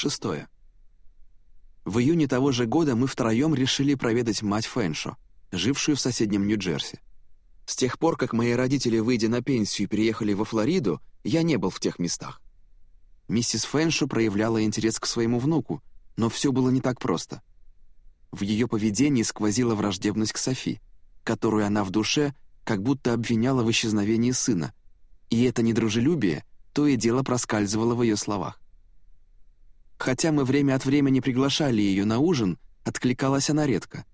Шестое. В июне того же года мы втроем решили проведать мать Фэншо, жившую в соседнем Нью-Джерси. С тех пор, как мои родители, выйдя на пенсию, переехали во Флориду, я не был в тех местах. Миссис Фэншо проявляла интерес к своему внуку, но все было не так просто. В ее поведении сквозила враждебность к Софи, которую она в душе как будто обвиняла в исчезновении сына, и это недружелюбие то и дело проскальзывало в ее словах. Хотя мы время от времени приглашали ее на ужин, откликалась она редко,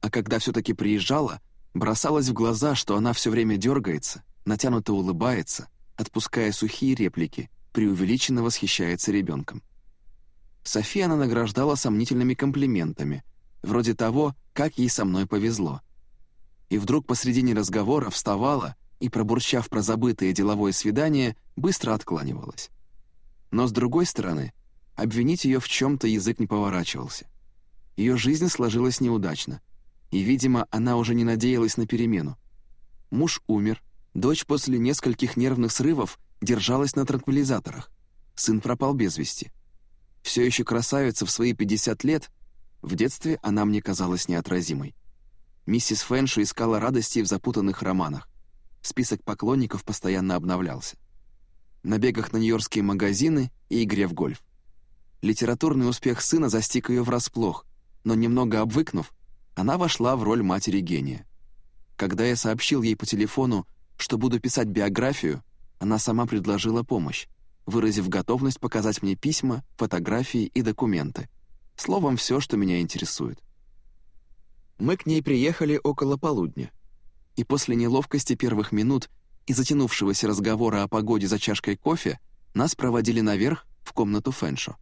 а когда все-таки приезжала, бросалось в глаза, что она все время дергается, натянуто улыбается, отпуская сухие реплики — преувеличенно восхищается ребенком. София она награждала сомнительными комплиментами, вроде того, как ей со мной повезло. И вдруг посредине разговора вставала и, пробурчав про забытое деловое свидание, быстро откланивалась. Но, с другой стороны, обвинить ее в чем-то язык не поворачивался. Ее жизнь сложилась неудачно, и, видимо, она уже не надеялась на перемену. Муж умер, дочь после нескольких нервных срывов держалась на транквилизаторах. Сын пропал без вести. Все еще красавица в свои 50 лет, в детстве она мне казалась неотразимой. Миссис Фэншу искала радости в запутанных романах. Список поклонников постоянно обновлялся. На бегах на нью-йоркские магазины и игре в гольф. Литературный успех сына застиг ее врасплох, но немного обвыкнув, она вошла в роль матери гения. Когда я сообщил ей по телефону, что буду писать биографию, она сама предложила помощь, выразив готовность показать мне письма, фотографии и документы. Словом, все, что меня интересует. Мы к ней приехали около полудня. И после неловкости первых минут и затянувшегося разговора о погоде за чашкой кофе нас проводили наверх в комнату Фэншо.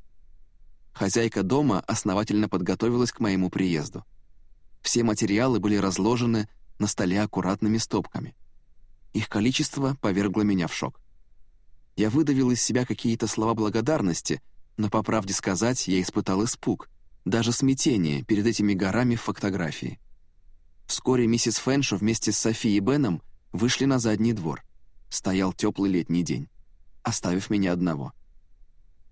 Хозяйка дома основательно подготовилась к моему приезду. Все материалы были разложены на столе аккуратными стопками. Их количество повергло меня в шок. Я выдавил из себя какие-то слова благодарности, но, по правде сказать, я испытал испуг, даже смятение перед этими горами фотографии. Вскоре миссис Фэншо вместе с Софи и Беном вышли на задний двор. Стоял теплый летний день, оставив меня одного.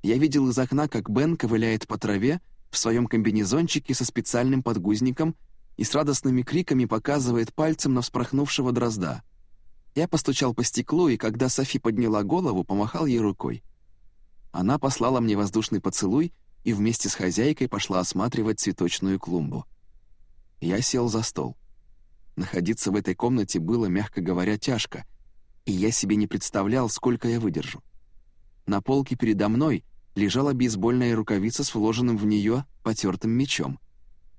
Я видел из окна, как Бен ковыляет по траве в своем комбинезончике со специальным подгузником и с радостными криками показывает пальцем на вспорхнувшего дрозда — я постучал по стеклу, и когда Софи подняла голову, помахал ей рукой. Она послала мне воздушный поцелуй и вместе с хозяйкой пошла осматривать цветочную клумбу. Я сел за стол. Находиться в этой комнате было, мягко говоря, тяжко, и я себе не представлял, сколько я выдержу. На полке передо мной лежала бейсбольная рукавица с вложенным в нее потертым мечом.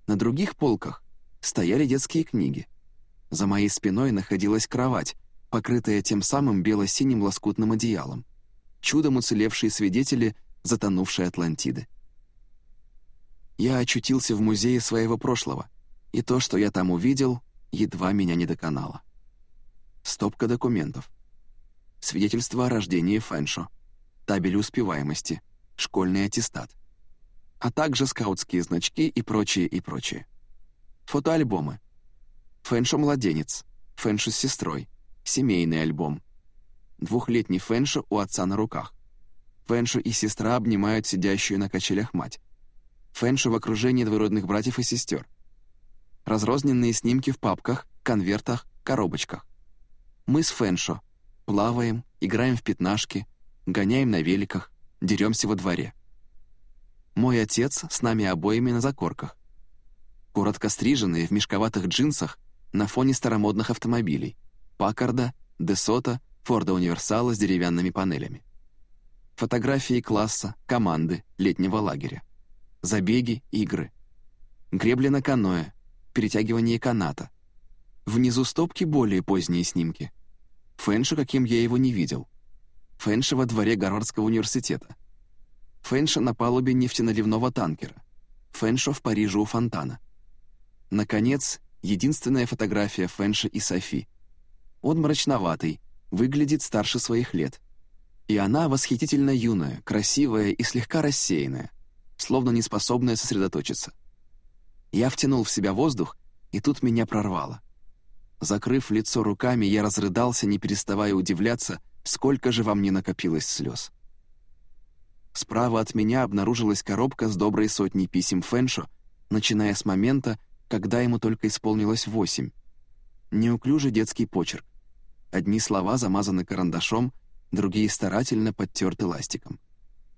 На других полках стояли детские книги. За моей спиной находилась кровать, покрытая тем самым бело-синим лоскутным одеялом. Чудом уцелевшие свидетели затонувшей Атлантиды. Я очутился в музее своего прошлого, и то, что я там увидел, едва меня не доконало. Стопка документов. Свидетельство о рождении Фэншо, табель успеваемости, школьный аттестат, а также скаутские значки и прочее, и прочее. Фотоальбомы. Фэншо младенец, Фэншо с сестрой, семейный альбом. Двухлетний Фэншо у отца на руках. Фэншо и сестра обнимают сидящую на качелях мать. Фэншо в окружении двоюродных братьев и сестер. Разрозненные снимки в папках, конвертах, коробочках. Мы с Фэншо плаваем, играем в пятнашки, гоняем на великах, деремся во дворе. Мой отец с нами обоими на закорках. Коротко стриженные в мешковатых джинсах на фоне старомодных автомобилей — Паккарда, Десота, Форда Универсала с деревянными панелями. Фотографии класса, команды, летнего лагеря. Забеги, игры. Гребли на каноэ, перетягивание каната. Внизу стопки более поздние снимки. Фэнши, каким я его не видел. Фэнши во дворе Гарвардского университета. Фэнши на палубе нефтеналивного танкера. Фэншо в Париже у фонтана. Наконец, единственная фотография Фэнши и Софи — он мрачноватый, выглядит старше своих лет. И она восхитительно юная, красивая и слегка рассеянная, словно не способная сосредоточиться. Я втянул в себя воздух, и тут меня прорвало. Закрыв лицо руками, я разрыдался, не переставая удивляться, сколько же во мне накопилось слез. справа от меня обнаружилась коробка с доброй сотней писем Фэншо, начиная с момента, когда ему только исполнилось восемь. Неуклюжий детский почерк. Одни слова замазаны карандашом, другие старательно подтерты ластиком.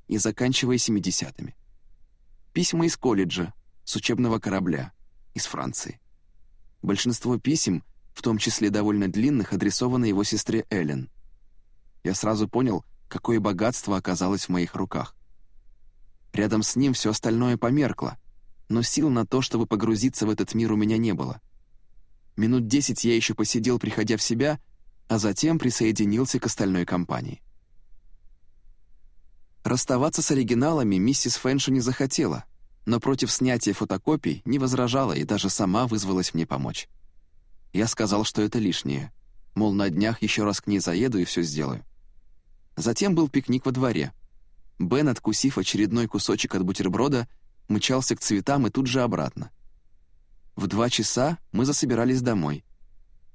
И заканчивая семидесятыми. Письма из колледжа, с учебного корабля, из Франции. Большинство писем, в том числе довольно длинных, адресовано его сестре Эллен. Я сразу понял, какое богатство оказалось в моих руках. Рядом с ним все остальное померкло, но сил на то, чтобы погрузиться в этот мир, у меня не было. Минут десять я еще посидел, приходя в себя, а затем присоединился к остальной компании. Расставаться с оригиналами миссис Фэншо не захотела, но против снятия фотокопий не возражала и даже сама вызвалась мне помочь. Я сказал, что это лишнее, мол, на днях еще раз к ней заеду и все сделаю. Затем был пикник во дворе. Бен, откусив очередной кусочек от бутерброда, мчался к цветам и тут же обратно. В два часа мы засобирались домой.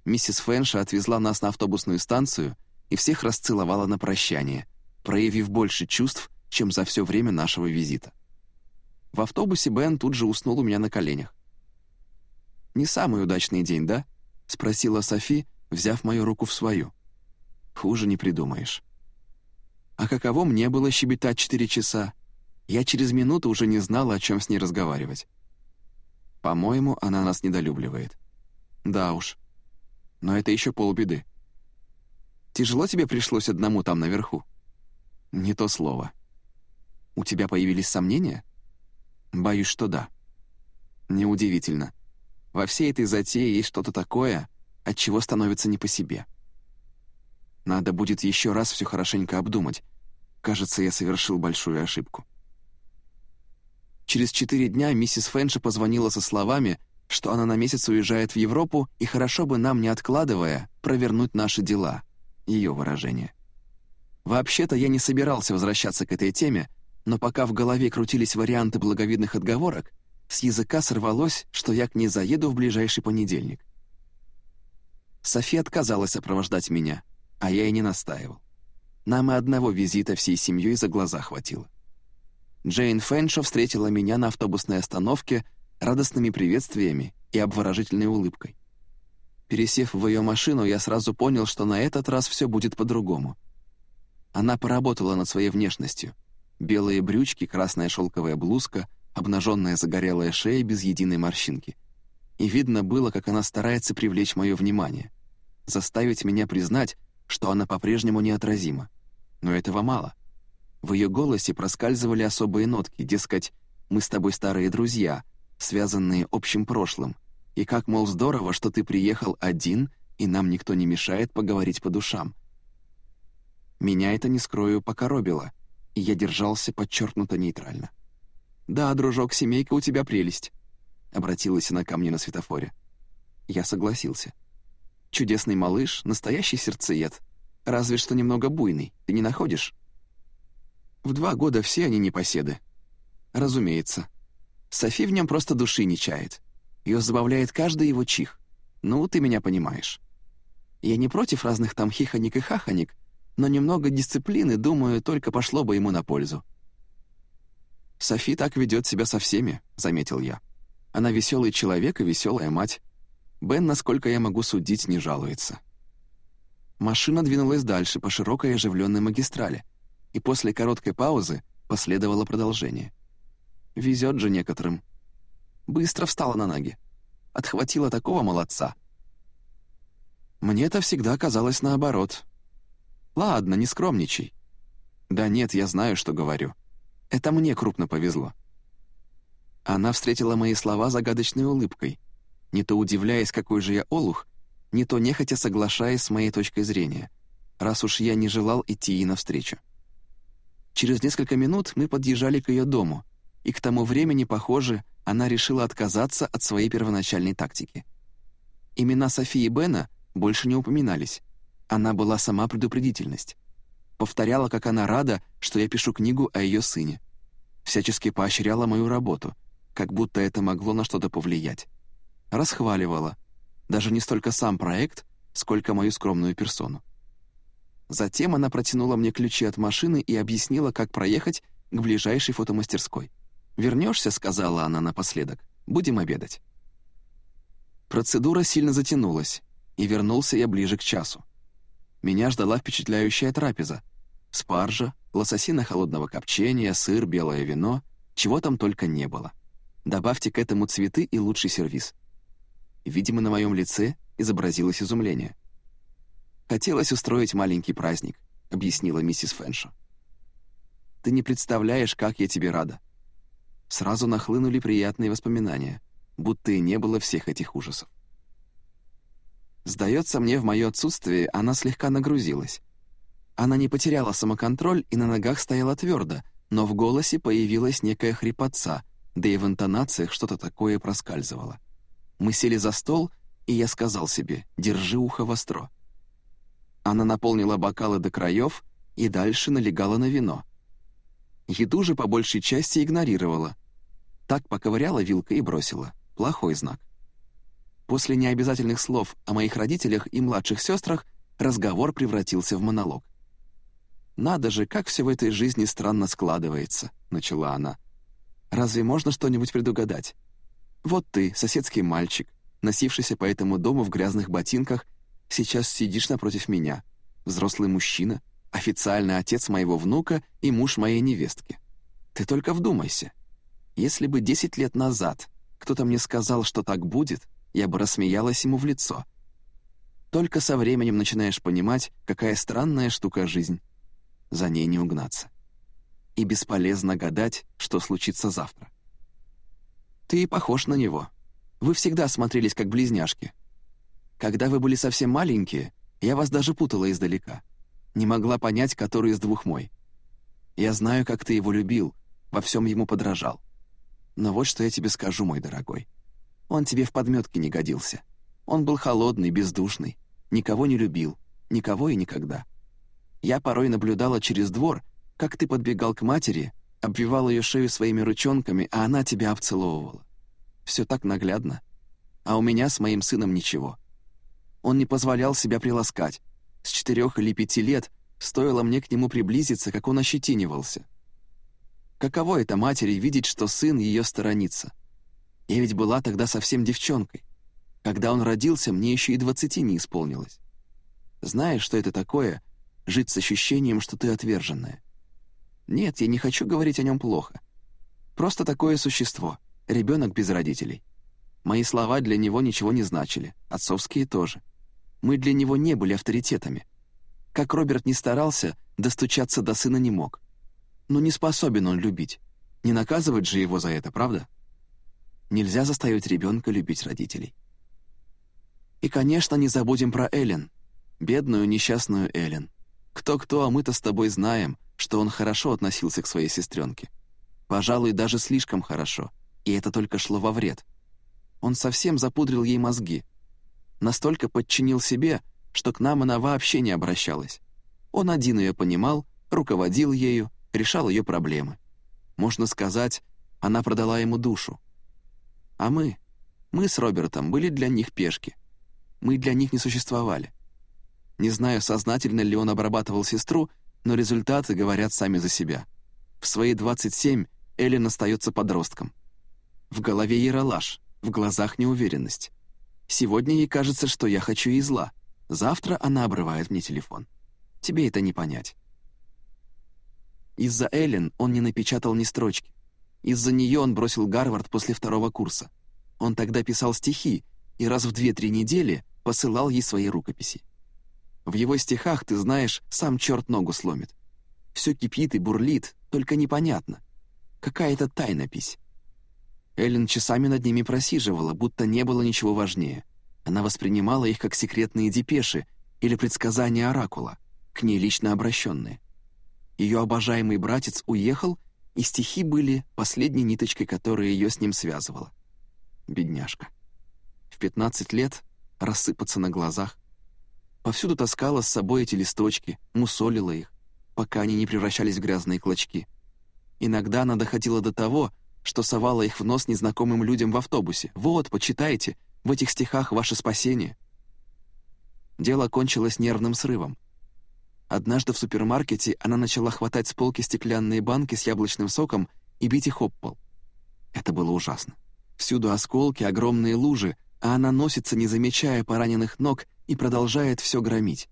Миссис Фэнша отвезла нас на автобусную станцию и всех расцеловала на прощание, проявив больше чувств, чем за все время нашего визита. В автобусе Бен тут же уснул у меня на коленях. «Не самый удачный день, да?» — спросила Софи, взяв мою руку в свою. «Хуже не придумаешь». А каково мне было щебетать четыре часа? Я через минуту уже не знала, о чем с ней разговаривать. По-моему, она нас недолюбливает. Да уж. Но это еще полбеды. Тяжело тебе пришлось одному там наверху? Не то слово. У тебя появились сомнения? Боюсь, что да. Неудивительно. Во всей этой затее есть что-то такое, от чего становится не по себе. Надо будет еще раз все хорошенько обдумать. Кажется, я совершил большую ошибку. Через четыре дня миссис Фэнши позвонила со словами, что она на месяц уезжает в Европу и хорошо бы нам, не откладывая, провернуть наши дела. Ее выражение. Вообще-то я не собирался возвращаться к этой теме, но пока в голове крутились варианты благовидных отговорок, с языка сорвалось, что я к ней заеду в ближайший понедельник. София отказалась сопровождать меня, а я и не настаивал. Нам и одного визита всей семьей за глаза хватило. Джейн Фэншо встретила меня на автобусной остановке радостными приветствиями и обворожительной улыбкой. Пересев в ее машину, я сразу понял, что на этот раз все будет по-другому. Она поработала над своей внешностью. Белые брючки, красная шелковая блузка, обнаженная загорелая шея без единой морщинки. И видно было, как она старается привлечь мое внимание, заставить меня признать, что она по-прежнему неотразима. Но этого мало. В ее голосе проскальзывали особые нотки, дескать, «Мы с тобой старые друзья», связанные общим прошлым, и как, мол, здорово, что ты приехал один, и нам никто не мешает поговорить по душам. Меня это, не скрою, покоробило, и я держался подчеркнуто нейтрально. «Да, дружок, семейка у тебя прелесть», — обратилась она ко мне на светофоре. Я согласился. Чудесный малыш, настоящий сердцеед. Разве что немного буйный, ты не находишь? В два года все они непоседы. Разумеется. Софи в нем просто души не чает. Ее забавляет каждый его чих. Ну, ты меня понимаешь. Я не против разных там хихоник и хахоник, но немного дисциплины, думаю, только пошло бы ему на пользу. «Софи так ведет себя со всеми», — заметил я. «Она веселый человек и веселая мать. Бен, насколько я могу судить, не жалуется. Машина двинулась дальше по широкой оживленной магистрали, и после короткой паузы последовало продолжение. Везет же некоторым. Быстро встала на ноги. Отхватила такого молодца. Мне это всегда казалось наоборот. Ладно, не скромничай. Да нет, я знаю, что говорю. Это мне крупно повезло. Она встретила мои слова загадочной улыбкой, не то удивляясь, какой же я олух, не то нехотя соглашаясь с моей точкой зрения, раз уж я не желал идти ей навстречу. Через несколько минут мы подъезжали к ее дому, и к тому времени, похоже, она решила отказаться от своей первоначальной тактики. Имена Софии Бена больше не упоминались. Она была сама предупредительность. Повторяла, как она рада, что я пишу книгу о ее сыне. Всячески поощряла мою работу, как будто это могло на что-то повлиять расхваливала, даже не столько сам проект, сколько мою скромную персону. Затем она протянула мне ключи от машины и объяснила, как проехать к ближайшей фотомастерской. «Вернешься», — сказала она напоследок, — «будем обедать». Процедура сильно затянулась, и вернулся я ближе к часу. Меня ждала впечатляющая трапеза. Спаржа, лососина холодного копчения, сыр, белое вино, чего там только не было. Добавьте к этому цветы и лучший сервиз. Видимо, на моем лице изобразилось изумление. «Хотелось устроить маленький праздник», — объяснила миссис Фэншо. «Ты не представляешь, как я тебе рада». Сразу нахлынули приятные воспоминания, будто и не было всех этих ужасов. Сдается мне, в мое отсутствие она слегка нагрузилась. Она не потеряла самоконтроль и на ногах стояла твердо, но в голосе появилась некая хрипотца — да и в интонациях что-то такое проскальзывало. Мы сели за стол, и я сказал себе «держи ухо востро». Она наполнила бокалы до краев и дальше налегала на вино. Еду же по большей части игнорировала. Так поковыряла вилкой и бросила. Плохой знак. После необязательных слов о моих родителях и младших сестрах разговор превратился в монолог. «Надо же, как все в этой жизни странно складывается», — начала она. Разве можно что-нибудь предугадать? Вот ты, соседский мальчик, носившийся по этому дому в грязных ботинках, сейчас сидишь напротив меня. Взрослый мужчина, официальный отец моего внука и муж моей невестки. Ты только вдумайся. Если бы десять лет назад кто-то мне сказал, что так будет, я бы рассмеялась ему в лицо. Только со временем начинаешь понимать, какая странная штука жизнь. За ней не угнаться и бесполезно гадать, что случится завтра. Ты похож на него. Вы всегда смотрелись как близняшки. Когда вы были совсем маленькие, я вас даже путала издалека. Не могла понять, который из двух мой. Я знаю, как ты его любил, во всем ему подражал. Но вот что я тебе скажу, мой дорогой. Он тебе в подметке не годился. Он был холодный, бездушный, никого не любил, никого и никогда. Я порой наблюдала через двор — как ты подбегал к матери, обвивал ее шею своими ручонками, а она тебя обцеловывала. Все так наглядно. А у меня с моим сыном ничего. Он не позволял себя приласкать. С четырех или пяти лет стоило мне к нему приблизиться, как он ощетинивался. Каково это матери видеть, что сын ее сторонится? Я ведь была тогда совсем девчонкой. Когда он родился, мне еще и двадцати не исполнилось. Знаешь, что это такое — жить с ощущением, что ты отверженная? Нет, я не хочу говорить о нем плохо. Просто такое существо, ребенок без родителей. Мои слова для него ничего не значили, отцовские тоже. Мы для него не были авторитетами. Как Роберт не старался, достучаться до сына не мог. Но не способен он любить. Не наказывать же его за это, правда? Нельзя заставить ребенка любить родителей. И, конечно, не забудем про Эллен. Бедную несчастную Эллен. Кто-кто, а мы-то с тобой знаем, что он хорошо относился к своей сестренке. Пожалуй, даже слишком хорошо, и это только шло во вред. Он совсем запудрил ей мозги. Настолько подчинил себе, что к нам она вообще не обращалась. Он один ее понимал, руководил ею, решал ее проблемы. Можно сказать, она продала ему душу. А мы, мы с Робертом были для них пешки. Мы для них не существовали. Не знаю, сознательно ли он обрабатывал сестру, но результаты говорят сами за себя. В свои 27 Эллен остается подростком. В голове яролаж, в глазах неуверенность. Сегодня ей кажется, что я хочу ей зла. Завтра она обрывает мне телефон. Тебе это не понять. Из-за Эллен он не напечатал ни строчки. Из-за нее он бросил Гарвард после второго курса. Он тогда писал стихи и раз в две-три недели посылал ей свои рукописи. В его стихах, ты знаешь, сам черт ногу сломит. Все кипит и бурлит, только непонятно. Какая-то тайнопись. Эллен часами над ними просиживала, будто не было ничего важнее. Она воспринимала их как секретные депеши или предсказания оракула, к ней лично обращенные. Ее обожаемый братец уехал, и стихи были последней ниточкой, которая ее с ним связывала. Бедняжка. В 15 лет рассыпаться на глазах, Повсюду таскала с собой эти листочки, мусолила их, пока они не превращались в грязные клочки. Иногда она доходила до того, что совала их в нос незнакомым людям в автобусе. «Вот, почитайте, в этих стихах ваше спасение». Дело кончилось нервным срывом. Однажды в супермаркете она начала хватать с полки стеклянные банки с яблочным соком и бить их об пол. Это было ужасно. Всюду осколки, огромные лужи, а она носится, не замечая пораненных ног, и продолжает все громить.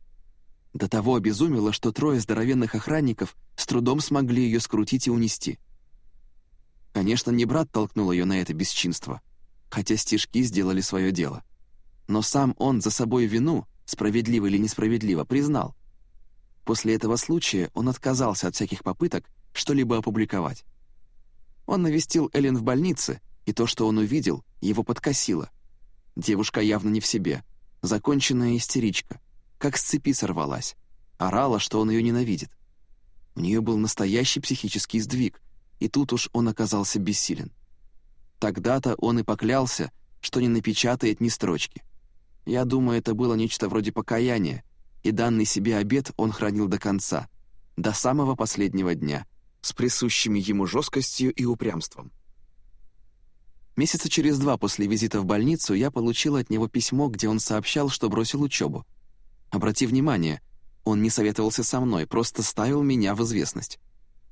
До того обезумела, что трое здоровенных охранников с трудом смогли ее скрутить и унести. Конечно, не брат толкнул ее на это бесчинство, хотя стишки сделали свое дело. Но сам он за собой вину, справедливо или несправедливо, признал. После этого случая он отказался от всяких попыток что-либо опубликовать. Он навестил Эллен в больнице, и то, что он увидел, его подкосило. Девушка явно не в себе, законченная истеричка, как с цепи сорвалась, орала, что он ее ненавидит. У нее был настоящий психический сдвиг, и тут уж он оказался бессилен. Тогда-то он и поклялся, что не напечатает ни строчки. Я думаю, это было нечто вроде покаяния, и данный себе обет он хранил до конца, до самого последнего дня, с присущими ему жесткостью и упрямством. Месяца через два после визита в больницу я получил от него письмо, где он сообщал, что бросил учебу. Обрати внимание, он не советовался со мной, просто ставил меня в известность.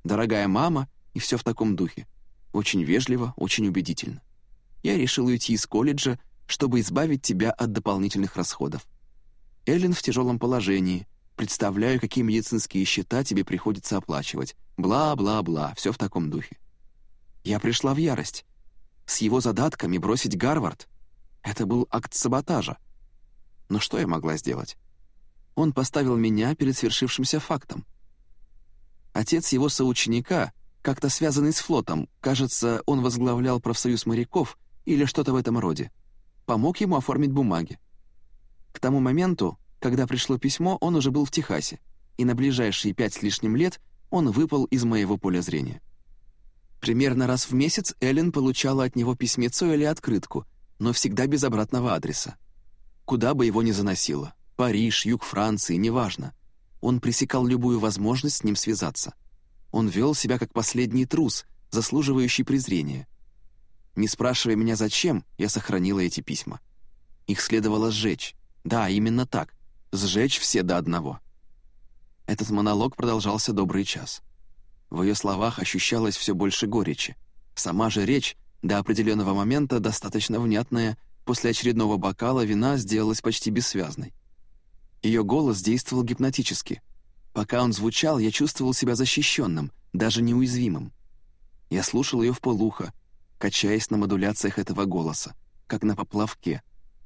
«Дорогая мама» и все в таком духе. Очень вежливо, очень убедительно. Я решил уйти из колледжа, чтобы избавить тебя от дополнительных расходов. Эллен в тяжелом положении. Представляю, какие медицинские счета тебе приходится оплачивать. Бла-бла-бла, все в таком духе. Я пришла в ярость. С его задатками бросить Гарвард — это был акт саботажа. Но что я могла сделать? Он поставил меня перед свершившимся фактом. Отец его соученика, как-то связанный с флотом, кажется, он возглавлял профсоюз моряков или что-то в этом роде, помог ему оформить бумаги. К тому моменту, когда пришло письмо, он уже был в Техасе, и на ближайшие пять с лишним лет он выпал из моего поля зрения. Примерно раз в месяц Эллен получала от него письмецо или открытку, но всегда без обратного адреса. Куда бы его ни заносило — Париж, юг Франции, неважно. Он пресекал любую возможность с ним связаться. Он вел себя как последний трус, заслуживающий презрения. Не спрашивая меня зачем, я сохранила эти письма. Их следовало сжечь. Да, именно так. Сжечь все до одного. Этот монолог продолжался добрый час. В ее словах ощущалось все больше горечи. Сама же речь, до определенного момента достаточно внятная, после очередного бокала вина сделалась почти бессвязной. Ее голос действовал гипнотически. Пока он звучал, я чувствовал себя защищенным, даже неуязвимым. Я слушал ее в полухо, качаясь на модуляциях этого голоса, как на поплавке,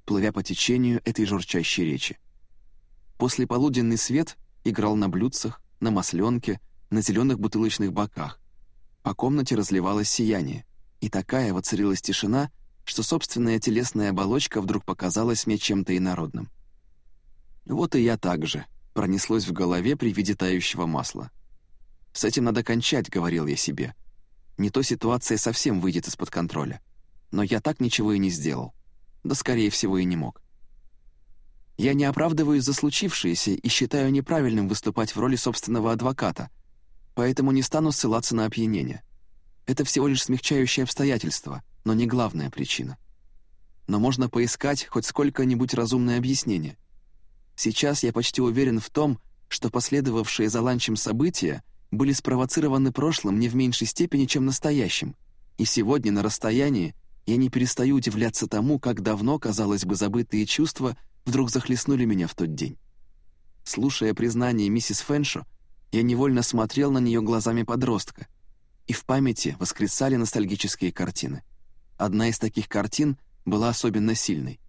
плывя по течению этой журчащей речи. После полуденный свет играл на блюдцах, на масленке, на зеленых бутылочных боках. По комнате разливалось сияние, и такая воцарилась тишина, что собственная телесная оболочка вдруг показалась мне чем-то инородным. Вот и я так же, пронеслось в голове при виде тающего масла. «С этим надо кончать», — говорил я себе. «Не то ситуация совсем выйдет из-под контроля. Но я так ничего и не сделал. Да, скорее всего, и не мог. Я не оправдываюсь за случившееся и считаю неправильным выступать в роли собственного адвоката, поэтому не стану ссылаться на опьянение. Это всего лишь смягчающее обстоятельство, но не главная причина. Но можно поискать хоть сколько-нибудь разумное объяснение. Сейчас я почти уверен в том, что последовавшие за ланчем события были спровоцированы прошлым не в меньшей степени, чем настоящим, и сегодня на расстоянии я не перестаю удивляться тому, как давно, казалось бы, забытые чувства вдруг захлестнули меня в тот день. Слушая признание миссис Фэншо, я невольно смотрел на нее глазами подростка, и в памяти воскресали ностальгические картины. Одна из таких картин была особенно сильной.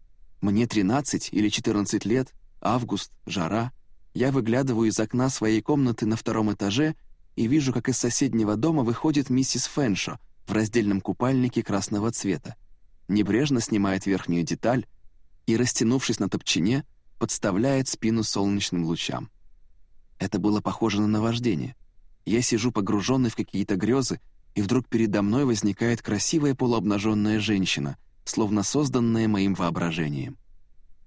Мне 13 или 14 лет, август, жара. Я выглядываю из окна своей комнаты на втором этаже и вижу, как из соседнего дома выходит миссис Фэншо в раздельном купальнике красного цвета. Небрежно снимает верхнюю деталь и, растянувшись на топчине, подставляет спину солнечным лучам. Это было похоже на наваждение. Я сижу погруженный в какие-то грезы, и вдруг передо мной возникает красивая полуобнаженная женщина, словно созданная моим воображением.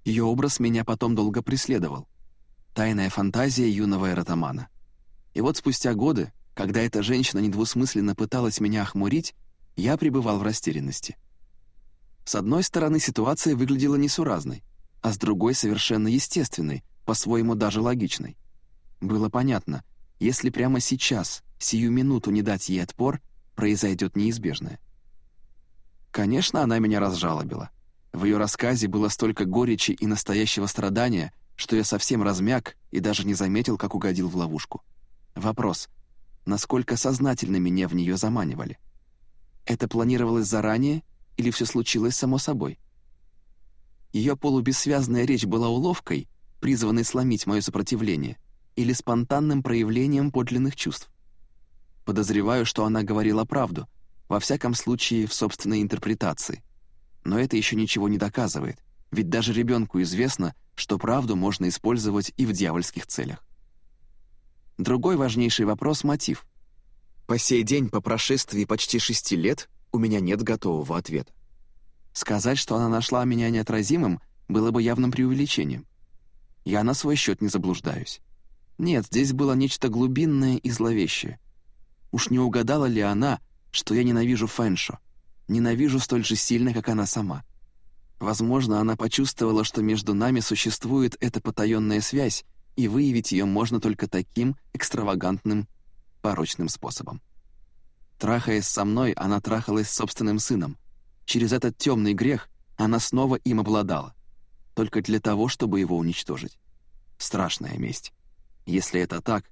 Ее образ меня потом долго преследовал. Тайная фантазия юного эротомана. И вот спустя годы, когда эта женщина недвусмысленно пыталась меня охмурить, я пребывал в растерянности. С одной стороны, ситуация выглядела несуразной, а с другой — совершенно естественной, по-своему даже логичной. Было понятно, если прямо сейчас, сию минуту не дать ей отпор, произойдет неизбежное. Конечно, она меня разжалобила. В ее рассказе было столько горечи и настоящего страдания, что я совсем размяк и даже не заметил, как угодил в ловушку. Вопрос, насколько сознательно меня в нее заманивали? Это планировалось заранее или все случилось само собой? Ее полубессвязная речь была уловкой, призванной сломить мое сопротивление, или спонтанным проявлением подлинных чувств. Подозреваю, что она говорила правду, во всяком случае в собственной интерпретации. Но это еще ничего не доказывает, ведь даже ребенку известно, что правду можно использовать и в дьявольских целях. Другой важнейший вопрос — мотив. По сей день, по прошествии почти шести лет, у меня нет готового ответа. Сказать, что она нашла меня неотразимым, было бы явным преувеличением. Я на свой счет не заблуждаюсь. Нет, здесь было нечто глубинное и зловещее. Уж не угадала ли она, что я ненавижу Фэншо? Ненавижу столь же сильно, как она сама. Возможно, она почувствовала, что между нами существует эта потаенная связь, и выявить ее можно только таким экстравагантным, порочным способом. Трахаясь со мной, она трахалась с собственным сыном. Через этот темный грех она снова им обладала. Только для того, чтобы его уничтожить. Страшная месть. Если это так,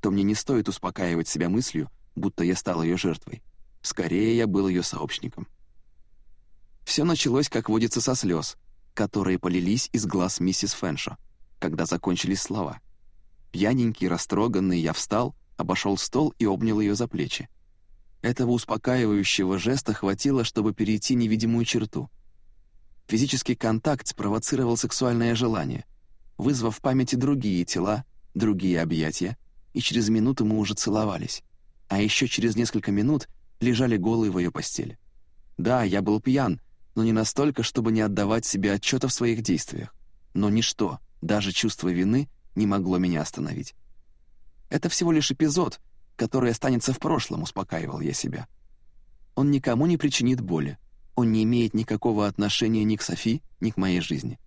то мне не стоит успокаивать себя мыслью, будто я стал ее жертвой. Скорее, я был ее сообщником. Все началось, как водится, со слез, которые полились из глаз миссис Фэншо, когда закончились слова. Пьяненький, растроганный, я встал, обошел стол и обнял ее за плечи. Этого успокаивающего жеста хватило, чтобы перейти невидимую черту. Физический контакт спровоцировал сексуальное желание, вызвав в памяти другие тела, другие объятия, и через минуту мы уже целовались. А еще через несколько минут лежали голые в ее постели. Да, я был пьян, но не настолько, чтобы не отдавать себе отчета в своих действиях. Но ничто, даже чувство вины, не могло меня остановить. Это всего лишь эпизод, который останется в прошлом, успокаивал я себя. Он никому не причинит боли. Он не имеет никакого отношения ни к Софи, ни к моей жизни.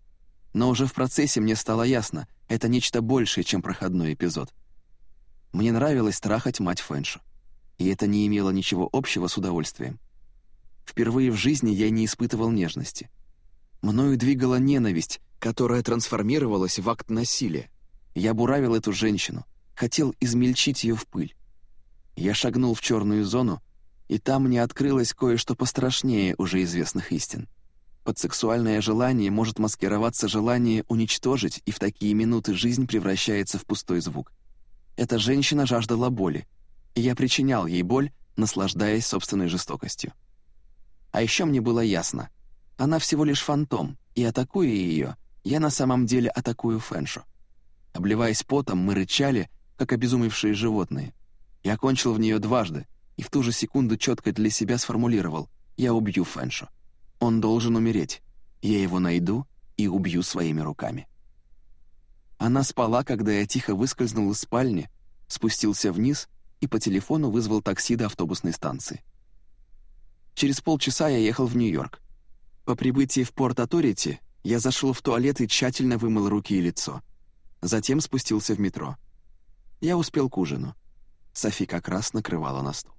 Но уже в процессе мне стало ясно, это нечто большее, чем проходной эпизод. Мне нравилось трахать мать Фэншу. И это не имело ничего общего с удовольствием. Впервые в жизни я не испытывал нежности. Мною двигала ненависть, которая трансформировалась в акт насилия. Я буравил эту женщину, хотел измельчить ее в пыль. Я шагнул в черную зону, и там мне открылось кое-что пострашнее уже известных истин. Под сексуальное желание может маскироваться желание уничтожить, и в такие минуты жизнь превращается в пустой звук. Эта женщина жаждала боли, и я причинял ей боль, наслаждаясь собственной жестокостью. А еще мне было ясно. Она всего лишь фантом, и атакуя ее, я на самом деле атакую Фэншу. Обливаясь потом, мы рычали, как обезумевшие животные. Я кончил в нее дважды, и в ту же секунду четко для себя сформулировал «Я убью Фэншу. Он должен умереть. Я его найду и убью своими руками». Она спала, когда я тихо выскользнул из спальни, спустился вниз и по телефону вызвал такси до автобусной станции. Через полчаса я ехал в Нью-Йорк. По прибытии в Порт-Аторити я зашел в туалет и тщательно вымыл руки и лицо. Затем спустился в метро. Я успел к ужину. Софи как раз накрывала на стол.